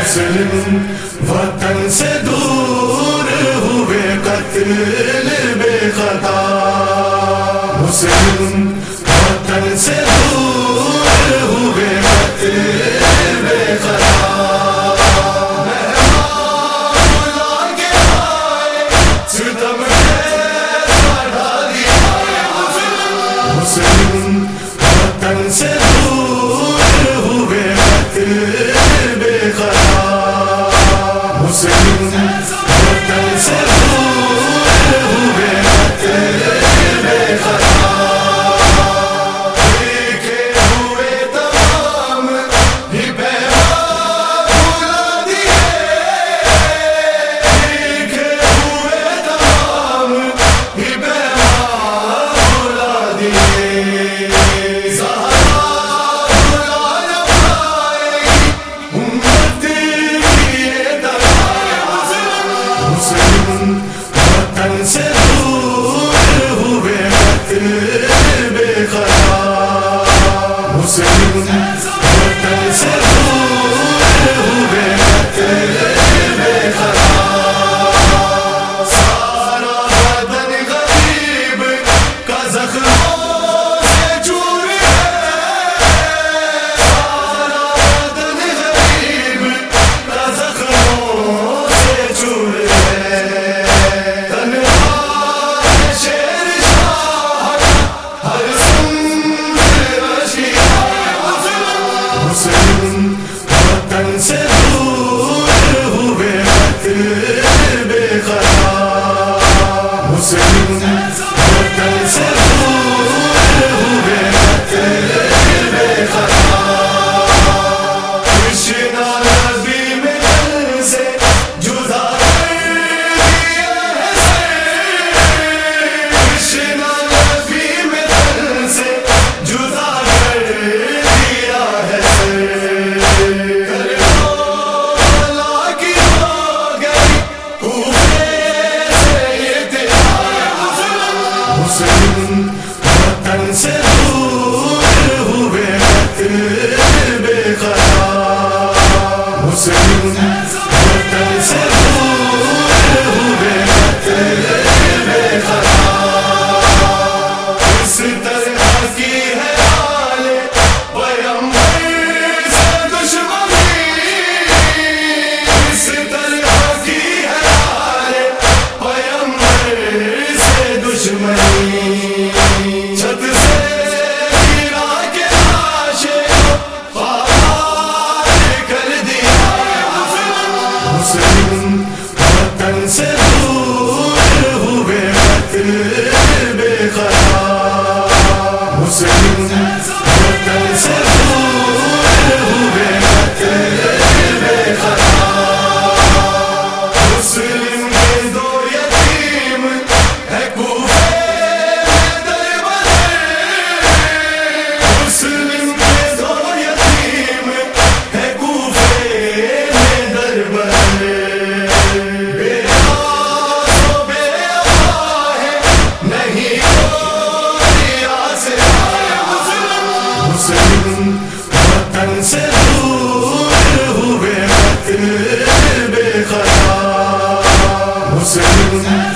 حسین وطن سے دور ہوئے قتل بے خطا۔ حسین وطن سے دور Sweet. دشمنی Seven. Seven.